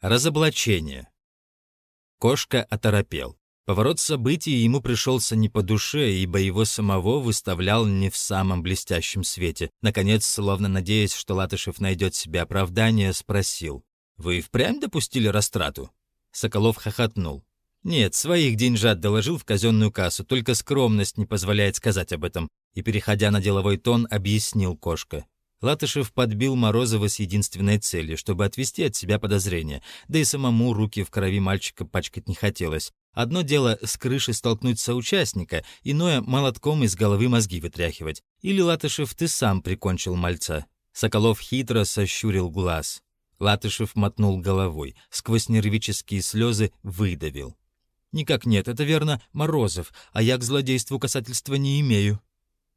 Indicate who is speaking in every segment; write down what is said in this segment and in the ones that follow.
Speaker 1: Разоблачение. Кошка оторопел. Поворот событий ему пришелся не по душе, ибо его самого выставлял не в самом блестящем свете. Наконец, словно надеясь, что Латышев найдет себе оправдание, спросил. «Вы впрямь допустили растрату?» Соколов хохотнул. «Нет, своих деньжат доложил в казенную кассу, только скромность не позволяет сказать об этом». И, переходя на деловой тон, объяснил кошка. Латышев подбил Морозова с единственной целью, чтобы отвести от себя подозрения, да и самому руки в крови мальчика пачкать не хотелось. Одно дело с крыши столкнуть соучастника, иное — молотком из головы мозги вытряхивать. Или, Латышев, ты сам прикончил мальца. Соколов хитро сощурил глаз. Латышев мотнул головой, сквозь нервические слезы выдавил. «Никак нет, это верно, Морозов, а я к злодейству касательства не имею».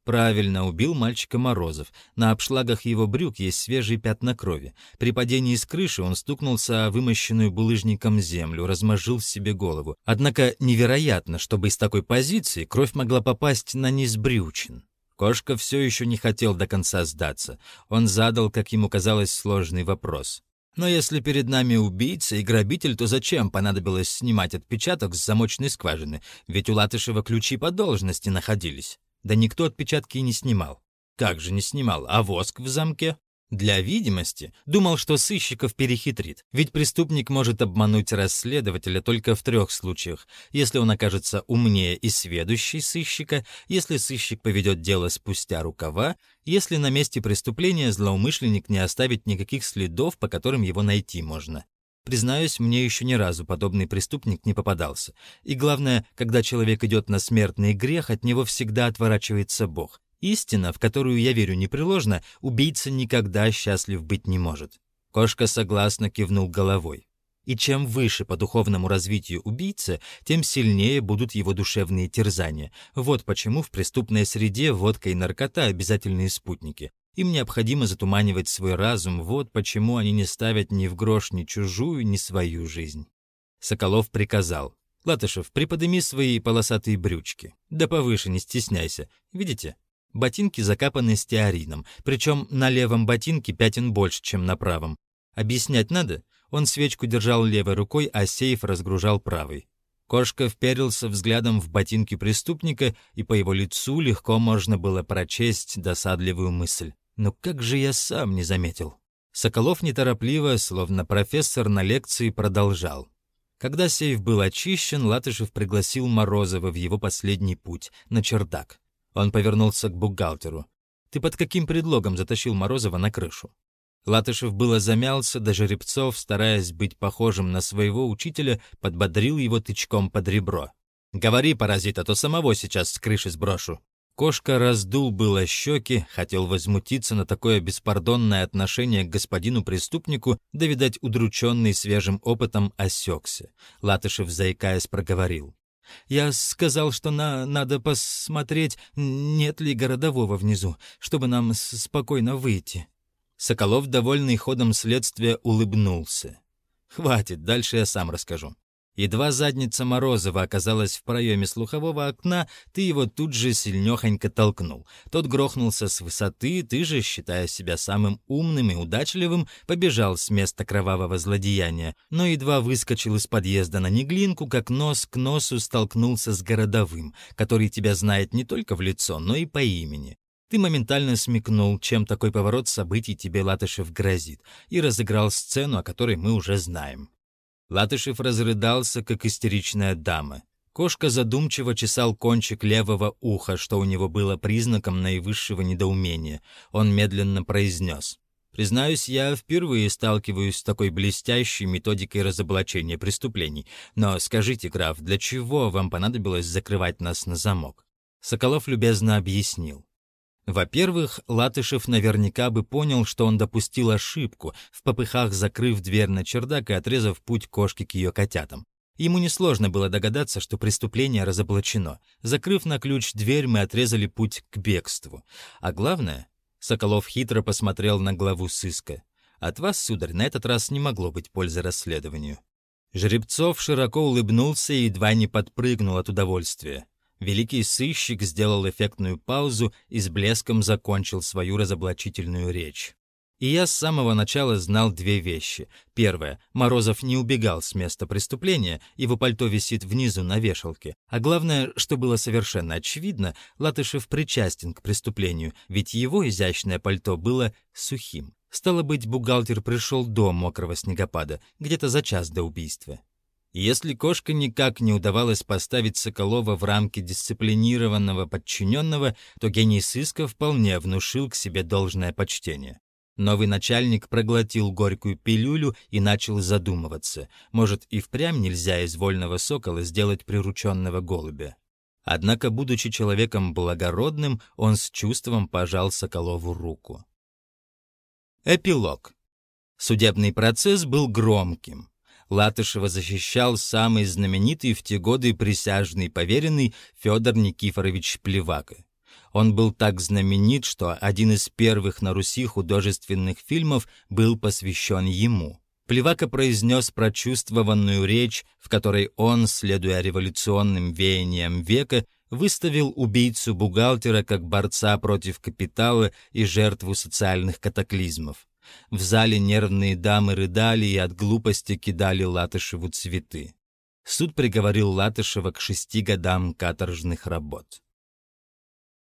Speaker 1: Правильно убил мальчика Морозов. На обшлагах его брюк есть свежие пятна крови. При падении с крыши он стукнулся о вымощенную булыжником землю, размозжил себе голову. Однако невероятно, чтобы из такой позиции кровь могла попасть на низ брючин. Кошка все еще не хотел до конца сдаться. Он задал, как ему казалось, сложный вопрос. Но если перед нами убийца и грабитель, то зачем понадобилось снимать отпечаток с замочной скважины? Ведь у Латышева ключи по должности находились. Да никто отпечатки и не снимал. Как же не снимал? А воск в замке? Для видимости думал, что сыщиков перехитрит, ведь преступник может обмануть расследователя только в трех случаях. Если он окажется умнее и сведущий сыщика, если сыщик поведет дело спустя рукава, если на месте преступления злоумышленник не оставит никаких следов, по которым его найти можно. Признаюсь, мне еще ни разу подобный преступник не попадался. И главное, когда человек идет на смертный грех, от него всегда отворачивается Бог. Истина, в которую я верю непреложно, убийца никогда счастлив быть не может. Кошка согласно кивнул головой. И чем выше по духовному развитию убийцы, тем сильнее будут его душевные терзания. Вот почему в преступной среде водка и наркота – обязательные спутники. Им необходимо затуманивать свой разум, вот почему они не ставят ни в грош ни чужую, ни свою жизнь. Соколов приказал. «Латышев, приподними свои полосатые брючки. Да повыше, не стесняйся. Видите? Ботинки закапаны стеарином, причем на левом ботинке пятен больше, чем на правом. Объяснять надо? Он свечку держал левой рукой, а сейф разгружал правой. Кошка вперился взглядом в ботинки преступника, и по его лицу легко можно было прочесть досадливую мысль. Но как же я сам не заметил? Соколов неторопливо, словно профессор на лекции, продолжал. Когда сейф был очищен, Латышев пригласил Морозова в его последний путь, на чердак. Он повернулся к бухгалтеру. «Ты под каким предлогом затащил Морозова на крышу?» Латышев было замялся, до жеребцов, стараясь быть похожим на своего учителя, подбодрил его тычком под ребро. «Говори, паразит, а то самого сейчас с крыши сброшу». Кошка раздул было щеки, хотел возмутиться на такое беспардонное отношение к господину-преступнику, да, видать, удрученный свежим опытом осекся. Латышев, заикаясь, проговорил. «Я сказал, что на надо посмотреть, нет ли городового внизу, чтобы нам спокойно выйти». Соколов, довольный ходом следствия, улыбнулся. «Хватит, дальше я сам расскажу. Едва задница Морозова оказалась в проеме слухового окна, ты его тут же сильнехонько толкнул. Тот грохнулся с высоты, ты же, считая себя самым умным и удачливым, побежал с места кровавого злодеяния, но едва выскочил из подъезда на Неглинку, как нос к носу столкнулся с городовым, который тебя знает не только в лицо, но и по имени. Ты моментально смекнул, чем такой поворот событий тебе Латышев грозит, и разыграл сцену, о которой мы уже знаем. Латышев разрыдался, как истеричная дама. Кошка задумчиво чесал кончик левого уха, что у него было признаком наивысшего недоумения. Он медленно произнес. «Признаюсь, я впервые сталкиваюсь с такой блестящей методикой разоблачения преступлений. Но скажите, граф, для чего вам понадобилось закрывать нас на замок?» Соколов любезно объяснил. Во-первых, Латышев наверняка бы понял, что он допустил ошибку, в попыхах закрыв дверь на чердак и отрезав путь кошки к ее котятам. Ему несложно было догадаться, что преступление разоблачено. Закрыв на ключ дверь, мы отрезали путь к бегству. А главное, Соколов хитро посмотрел на главу сыска. От вас, сударь, на этот раз не могло быть пользы расследованию. Жеребцов широко улыбнулся и едва не подпрыгнул от удовольствия. Великий сыщик сделал эффектную паузу и с блеском закончил свою разоблачительную речь. И я с самого начала знал две вещи. Первое. Морозов не убегал с места преступления, его пальто висит внизу на вешалке. А главное, что было совершенно очевидно, Латышев причастен к преступлению, ведь его изящное пальто было сухим. Стало быть, бухгалтер пришел до мокрого снегопада, где-то за час до убийства. Если кошка никак не удавалось поставить Соколова в рамки дисциплинированного подчиненного, то гений сыска вполне внушил к себе должное почтение. Новый начальник проглотил горькую пилюлю и начал задумываться. Может, и впрямь нельзя из вольного сокола сделать прирученного голубя. Однако, будучи человеком благородным, он с чувством пожал Соколову руку. Эпилог. Судебный процесс был громким. Латышева защищал самый знаменитый в те годы присяжный поверенный Федор Никифорович Плевака. Он был так знаменит, что один из первых на Руси художественных фильмов был посвящен ему. Плевака произнес прочувствованную речь, в которой он, следуя революционным веяниям века, выставил убийцу бухгалтера как борца против капитала и жертву социальных катаклизмов. В зале нервные дамы рыдали и от глупости кидали Латышеву цветы. Суд приговорил Латышева к шести годам каторжных работ.